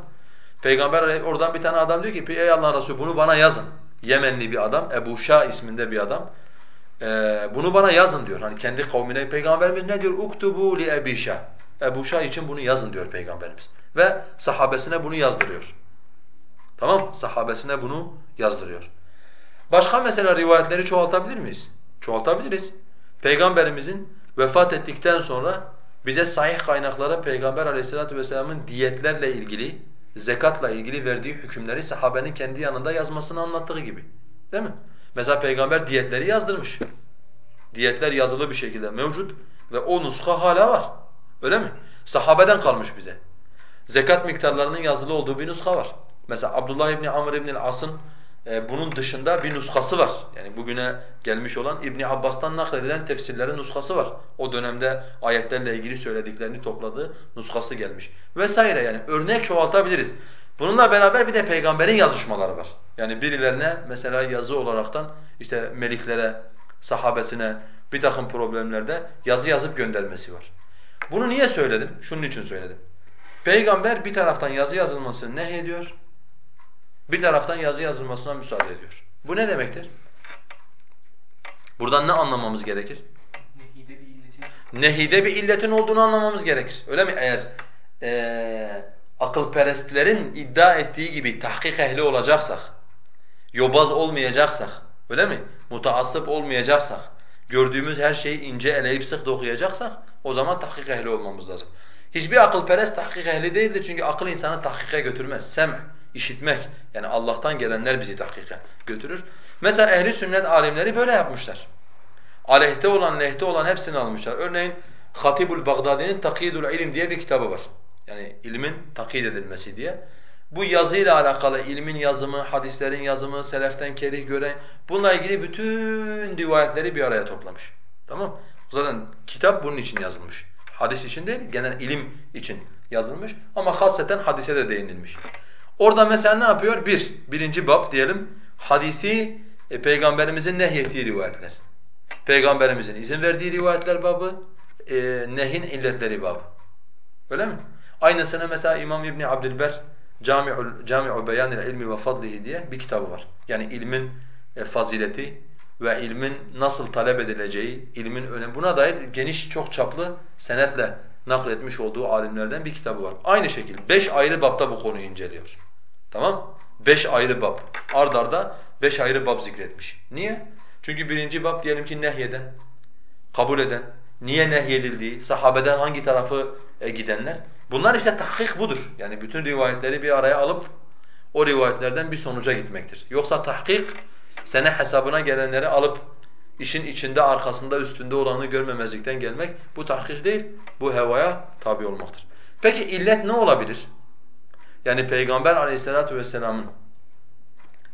Peygamber oradan bir tane adam diyor ki ey Allah'ın Resulü bunu bana yazın. Yemenli bir adam, Ebu Şah isminde bir adam. Ee, bunu bana yazın diyor. Hani kendi kavmine Peygamberimiz ne diyor? Uktubu li Ebi Şah. Ebu Şah için bunu yazın diyor Peygamberimiz. Ve sahabesine bunu yazdırıyor. Tamam? Sahabesine bunu yazdırıyor. Başka mesela rivayetleri çoğaltabilir miyiz? Çoğaltabiliriz. Peygamberimizin vefat ettikten sonra bize sahih kaynaklara Peygamber aleyhissalatu vesselamın diyetlerle ilgili, zekatla ilgili verdiği hükümleri sahabenin kendi yanında yazmasını anlattığı gibi. Değil mi? Mesela Peygamber diyetleri yazdırmış. Diyetler yazılı bir şekilde mevcut ve o nuska hala var. Öyle mi? Sahabeden kalmış bize. Zekat miktarlarının yazılı olduğu bir nuska var. Mesela Abdullah İbni Amr İbni As'ın e, bunun dışında bir nuskası var. Yani bugüne gelmiş olan İbn Abbas'tan nakledilen tefsirlerin nuskası var. O dönemde ayetlerle ilgili söylediklerini topladığı nuskası gelmiş. Vesaire yani örnek çoğaltabiliriz. Bununla beraber bir de peygamberin yazışmaları var. Yani birilerine mesela yazı olaraktan işte meliklere, sahabesine bir takım problemlerde yazı yazıp göndermesi var. Bunu niye söyledim? Şunun için söyledim. Peygamber bir taraftan yazı yazılmasını nehyediyor, bir taraftan yazı yazılmasına müsaade ediyor. Bu ne demektir? Buradan ne anlamamız gerekir? Nehide bir illetin. Nehide bir illetin olduğunu anlamamız gerekir. Öyle mi? Eğer ee, akılperestlerin iddia ettiği gibi tahkik ehli olacaksak, yobaz olmayacaksak, öyle mi? Mutaassıp olmayacaksak, gördüğümüz her şeyi ince eleyip sık dokuyacaksak o zaman tahkik ehli olmamız lazım. Hiçbir akılperest tahkik ehli değildir çünkü akıl insanı tahkike götürmez. Sem' işitmek yani Allah'tan gelenler bizi tahkike götürür. Mesela ehli sünnet alimleri böyle yapmışlar. Aleyhte olan, lehte olan hepsini almışlar. Örneğin Hatibul Bagdadi'nin Takidul İlim diye bir kitabı var. Yani ilmin takid edilmesi diye. Bu yazıyla alakalı ilmin yazımı, hadislerin yazımı, seleften kerih gören bununla ilgili bütün rivayetleri bir araya toplamış. Tamam? Zaten kitap bunun için yazılmış. Hadis için değil, genel ilim için yazılmış ama hasreten hadise de değinilmiş. Orada mesela ne yapıyor? Bir, birinci bab diyelim, hadisi e, Peygamberimizin nehyettiği rivayetler. Peygamberimizin izin verdiği rivayetler babı, e, nehin illetleri babı. Öyle mi? Aynısını mesela İmam İbni Abdülber Cami'u Cami'u Beyanil İlmi ve Fadlihi diye bir kitabı var. Yani ilmin e, fazileti ve ilmin nasıl talep edileceği, ilmin önemi buna dair geniş çok çaplı senetle nakletmiş olduğu alimlerden bir kitabı var. Aynı şekilde beş ayrı babda bu konuyu inceliyor. Tamam? Beş ayrı bab. Ard arda beş ayrı bab zikretmiş. Niye? Çünkü birinci bab diyelim ki nehyeden, kabul eden, niye nehyedildiği, sahabeden hangi tarafı e, gidenler. Bunlar işte tahkik budur. Yani bütün rivayetleri bir araya alıp o rivayetlerden bir sonuca gitmektir. Yoksa tahkik sene hesabına gelenleri alıp işin içinde, arkasında, üstünde olanı görmemezlikten gelmek bu tahkik değil, bu hevaya tabi olmaktır. Peki illet ne olabilir? Yani Peygamber aleyhissalatu vesselamın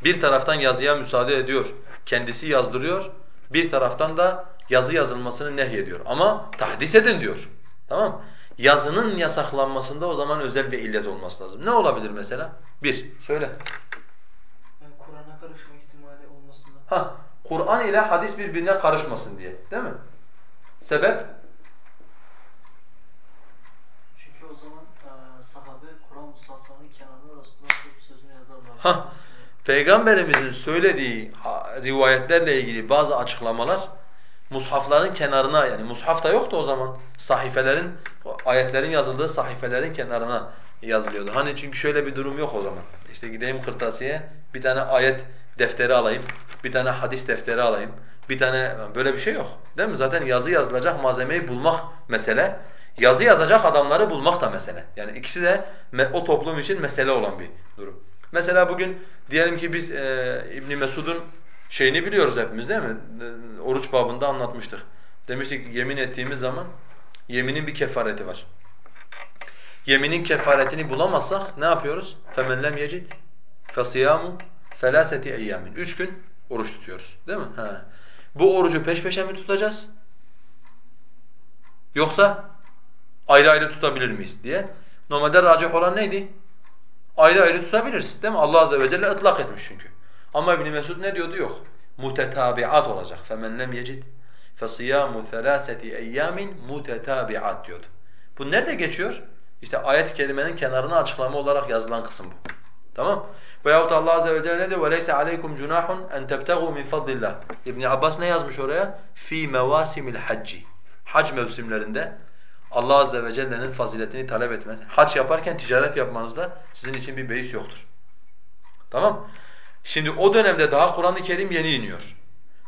bir taraftan yazıya müsaade ediyor, kendisi yazdırıyor, bir taraftan da yazı yazılmasını nehyediyor. Ama tahdis edin diyor. Tamam Yazının yasaklanmasında o zaman özel bir illet olması lazım. Ne olabilir mesela? Bir, söyle. Yani Kur'an'a karışma ihtimali olmasından. Ha, Kur'an ile hadis birbirine karışmasın diye, değil mi? Sebep? Çünkü o zaman e, sahabe Kur'an musaflarının kenarına Resulullah'ın sözünü yazarlar. Ha. Peygamberimizin söylediği rivayetlerle ilgili bazı açıklamalar mushafların kenarına yani mushaf da yoktu o zaman. Sahifelerin, ayetlerin yazıldığı sahifelerin kenarına yazılıyordu. Hani çünkü şöyle bir durum yok o zaman. İşte gideyim kırtasiye bir tane ayet defteri alayım, bir tane hadis defteri alayım, bir tane böyle bir şey yok. Değil mi? Zaten yazı yazılacak malzemeyi bulmak mesele. Yazı yazacak adamları bulmak da mesele. Yani ikisi de o toplum için mesele olan bir durum. Mesela bugün diyelim ki biz e, İbn Mesud'un şeyini biliyoruz hepimiz değil mi? Oruç babında anlatmıştık. Demiştik yemin ettiğimiz zaman yeminin bir kefareti var. Yeminin kefaretini bulamazsak ne yapıyoruz? فَمَنْ لَمْ يَجِدْ فَصِيَامُ ثَلَاسَةِ اَيَّامٍ Üç gün oruç tutuyoruz değil mi? Ha. Bu orucu peş peşe mi tutacağız? Yoksa ayrı ayrı tutabilir miyiz diye. Normalde racih olan neydi? Ayrı ayrı tutabiliriz değil mi? Allah azze ve celle ıtlak etmiş çünkü. Ama İbn Mesud ne diyordu? Yok. Mutetabiat olacak. فَمَنْ لَمْ يَجِدْ فَصِيَامُ ثَلَاسَةِ اَيَّامٍ مُتَتَابِعَاتٍ diyordu. Bu nerede geçiyor? İşte ayet-i kerimenin kenarına açıklama olarak yazılan kısım bu. Tamam? Veyahut Allah azze ve celle ne diyor? وَلَيْسَ عَلَيْكُمْ جُنَاحٌ اَنْ تَبْتَغُوا مِنْ فَضْلِ اللّٰهِ İbn Abbas ne yazmış oraya? فِي مَوَاسِمِ الْحَجِّ Hac mevsimlerinde Allah azze ve celle'nin faziletini talep etmez. Hac yaparken ticaret yapmanızda sizin için bir beis yoktur. Tamam? Şimdi o dönemde daha Kur'an-ı Kerim yeni iniyor.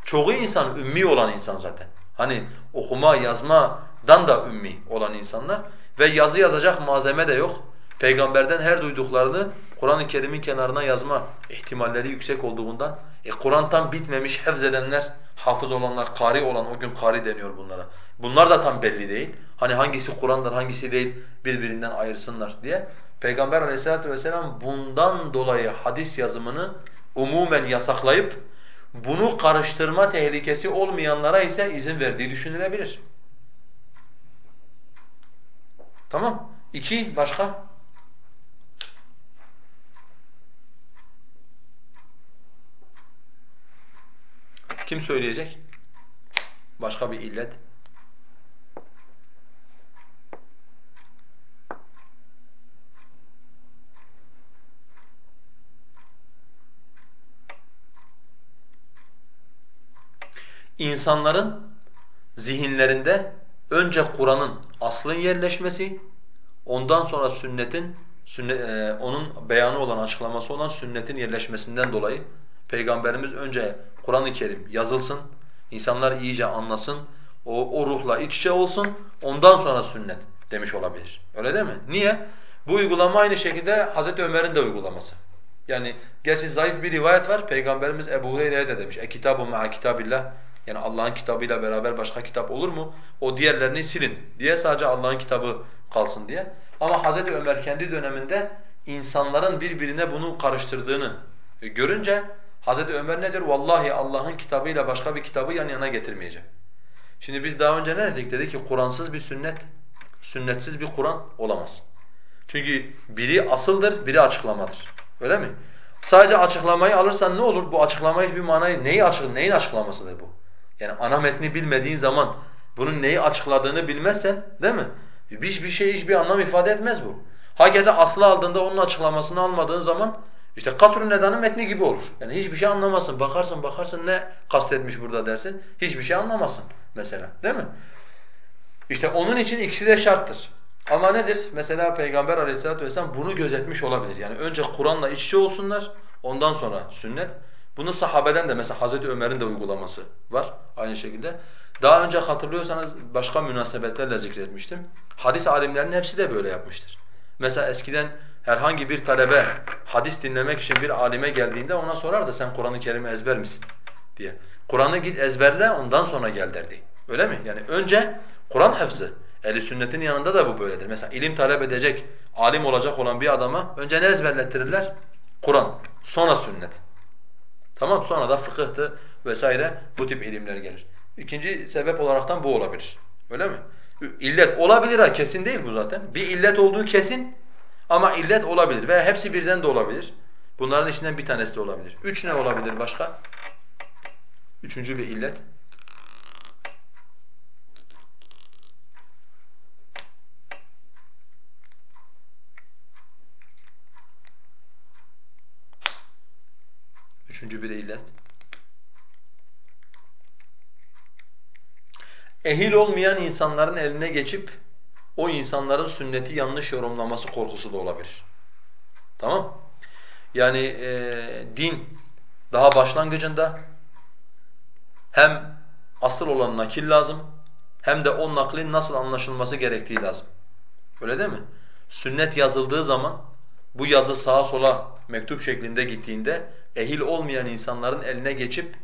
Çoğu insan ümmi olan insan zaten. Hani okuma, yazmadan da ümmi olan insanlar ve yazı yazacak malzeme de yok. Peygamberden her duyduklarını Kur'an-ı Kerim'in kenarına yazma ihtimalleri yüksek olduğundan e, Kur'an tam bitmemiş hefzedenler, hafız olanlar, kari olan o gün kari deniyor bunlara. Bunlar da tam belli değil. Hani hangisi Kur'an'dır, hangisi değil birbirinden ayırsınlar diye. Peygamber aleyhissalatu vesselam bundan dolayı hadis yazımını umumen yasaklayıp bunu karıştırma tehlikesi olmayanlara ise izin verdiği düşünülebilir. Tamam. İki, başka? Kim söyleyecek? Başka bir illet? İnsanların zihinlerinde önce Kur'an'ın aslın yerleşmesi, ondan sonra sünnetin sünnet, e, onun beyanı olan açıklaması olan sünnetin yerleşmesinden dolayı Peygamberimiz önce Kur'an-ı Kerim yazılsın, insanlar iyice anlasın, o, o ruhla iç içe olsun, ondan sonra sünnet demiş olabilir. Öyle değil mi? Niye? Bu uygulama aynı şekilde Hazreti Ömer'in de uygulaması. Yani gerçi zayıf bir rivayet var. Peygamberimiz Ebu Hureyre'ye de demiş. E kitabu ma'a kitabillah. Yani Allah'ın kitabıyla beraber başka kitap olur mu? O diğerlerini silin diye sadece Allah'ın kitabı kalsın diye. Ama Hazreti Ömer kendi döneminde insanların birbirine bunu karıştırdığını görünce Hazreti Ömer nedir? Vallahi Allah'ın kitabıyla başka bir kitabı yan yana getirmeyeceğim. Şimdi biz daha önce ne dedik? Dedik ki Kur'ansız bir sünnet, sünnetsiz bir Kur'an olamaz. Çünkü biri asıldır, biri açıklamadır. Öyle mi? Sadece açıklamayı alırsan ne olur? Bu açıklama hiçbir manayı, neyi açık, neyin açıklamasıdır bu? Yani ana metni bilmediğin zaman bunun neyi açıkladığını bilmezsen değil mi? Hiçbir şey hiçbir anlam ifade etmez bu. Hakikaten aslı aldığında onun açıklamasını almadığın zaman işte katrun nedanın metni gibi olur. Yani hiçbir şey anlamazsın. Bakarsın bakarsın ne kastetmiş burada dersin. Hiçbir şey anlamazsın mesela değil mi? İşte onun için ikisi de şarttır. Ama nedir? Mesela Peygamber aleyhissalatu vesselam bunu gözetmiş olabilir. Yani önce Kur'an'la iç içe olsunlar, ondan sonra sünnet. Bunu sahabeden de mesela Hazreti Ömer'in de uygulaması var aynı şekilde. Daha önce hatırlıyorsanız başka münasebetlerle zikretmiştim. Hadis alimlerinin hepsi de böyle yapmıştır. Mesela eskiden herhangi bir talebe hadis dinlemek için bir alime geldiğinde ona sorardı sen Kur'an-ı Kerim'i ezber misin diye. Kur'an'ı git ezberle ondan sonra gel derdi. Öyle mi? Yani önce Kur'an hafızı. Ehli sünnetin yanında da bu böyledir. Mesela ilim talep edecek, alim olacak olan bir adama önce ne ezberlettirirler? Kur'an, sonra sünnet. Tamam sonra da fıkıhtı vesaire bu tip ilimler gelir. İkinci sebep olaraktan bu olabilir. Öyle mi? İllet olabilir ha kesin değil bu zaten. Bir illet olduğu kesin ama illet olabilir veya hepsi birden de olabilir. Bunların içinden bir tanesi de olabilir. Üç ne olabilir başka? Üçüncü bir illet. Üçüncü bir illet. Ehil olmayan insanların eline geçip o insanların sünneti yanlış yorumlaması korkusu da olabilir. Tamam? Yani e, din daha başlangıcında hem asıl olan nakil lazım hem de o naklin nasıl anlaşılması gerektiği lazım. Öyle değil mi? Sünnet yazıldığı zaman bu yazı sağa sola mektup şeklinde gittiğinde ehil olmayan insanların eline geçip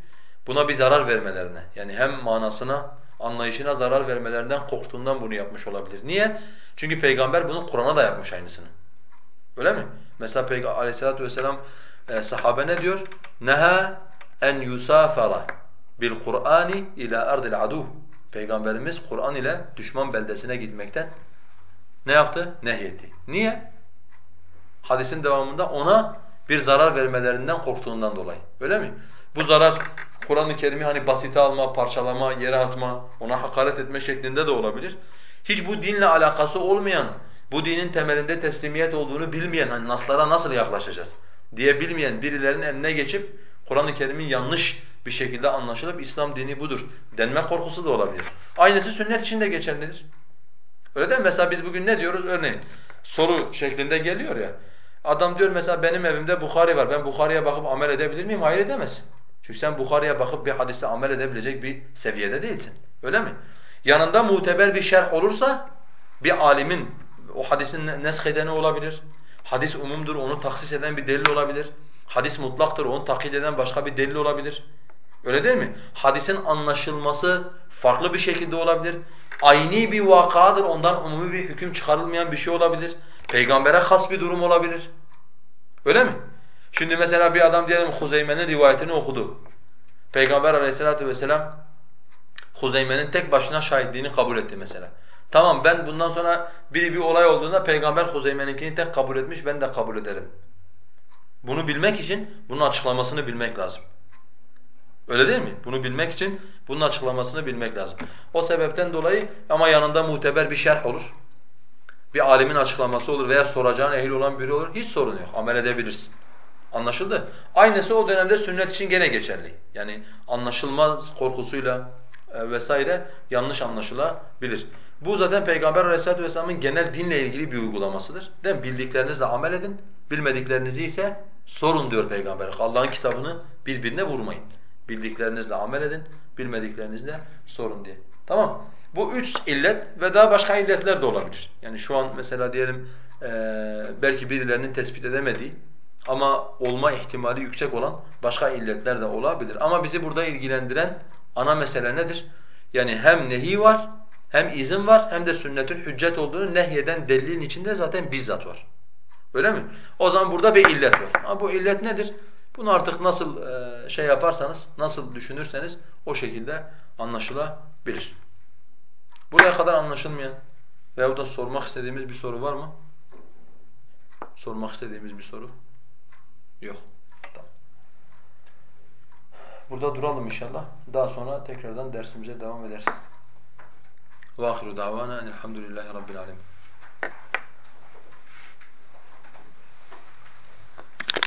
buna bir zarar vermelerine yani hem manasına anlayışına zarar vermelerinden korktuğundan bunu yapmış olabilir. Niye? Çünkü peygamber bunu Kur'an'a da yapmış aynısını. Öyle mi? Mesela Peygamber aleyhissalatu vesselam e, sahabe ne diyor? Neha en yusafara bil Kur'ani ila ardil adu. Peygamberimiz Kur'an ile düşman beldesine gitmekten ne yaptı? Nehyetti. Niye? Hadisin devamında ona bir zarar vermelerinden korktuğundan dolayı. Öyle mi? Bu zarar Kur'an-ı Kerim'i hani basite alma, parçalama, yere atma, ona hakaret etme şeklinde de olabilir. Hiç bu dinle alakası olmayan, bu dinin temelinde teslimiyet olduğunu bilmeyen, hani naslara nasıl yaklaşacağız diye bilmeyen birilerinin eline geçip Kur'an-ı Kerim'in yanlış bir şekilde anlaşılıp İslam dini budur denme korkusu da olabilir. Aynısı sünnet için de geçerlidir. Öyle değil mi? Mesela biz bugün ne diyoruz? Örneğin soru şeklinde geliyor ya. Adam diyor mesela benim evimde Bukhari var. Ben Bukhari'ye bakıp amel edebilir miyim? Hayır edemezsin. Çünkü sen Bukhari'ye bakıp bir hadiste amel edebilecek bir seviyede değilsin. Öyle mi? Yanında muteber bir şerh olursa bir alimin o hadisin neshedeni olabilir. Hadis umumdur, onu taksis eden bir delil olabilir. Hadis mutlaktır, onu takyit eden başka bir delil olabilir. Öyle değil mi? Hadisin anlaşılması farklı bir şekilde olabilir. Ayni bir vakadır, ondan umumi bir hüküm çıkarılmayan bir şey olabilir. Peygambere has bir durum olabilir. Öyle mi? Şimdi mesela bir adam diyelim Huzeyme'nin rivayetini okudu. Peygamber aleyhissalatu vesselam Huzeyme'nin tek başına şahitliğini kabul etti mesela. Tamam ben bundan sonra biri bir olay olduğunda peygamber Huzeyme'ninkini tek kabul etmiş ben de kabul ederim. Bunu bilmek için bunun açıklamasını bilmek lazım. Öyle değil mi? Bunu bilmek için bunun açıklamasını bilmek lazım. O sebepten dolayı ama yanında muteber bir şerh olur. Bir alimin açıklaması olur veya soracağın ehil olan biri olur. Hiç sorun yok. Amel edebilirsin. Anlaşıldı? Aynısı o dönemde sünnet için gene geçerli. Yani anlaşılmaz korkusuyla e, vesaire yanlış anlaşılabilir. Bu zaten Peygamber Aleyhisselatü Vesselam'ın genel dinle ilgili bir uygulamasıdır. Değil mi? Bildiklerinizle amel edin, bilmediklerinizi ise sorun diyor Peygamber. Allah'ın kitabını birbirine vurmayın. Bildiklerinizle amel edin, bilmediklerinizle sorun diye. Tamam Bu üç illet ve daha başka illetler de olabilir. Yani şu an mesela diyelim e, belki birilerinin tespit edemediği ama olma ihtimali yüksek olan başka illetler de olabilir. Ama bizi burada ilgilendiren ana mesele nedir? Yani hem nehi var, hem izin var, hem de sünnetin hüccet olduğunu nehyeden delilin içinde zaten bizzat var. Öyle mi? O zaman burada bir illet var. Ama bu illet nedir? Bunu artık nasıl e, şey yaparsanız, nasıl düşünürseniz o şekilde anlaşılabilir. Buraya kadar anlaşılmayan veyahut da sormak istediğimiz bir soru var mı? Sormak istediğimiz bir soru? Yok. Tamam. Burada duralım inşallah. Daha sonra tekrardan dersimize devam ederiz. وآخر دعوانا أن الحمد لله رب العالمين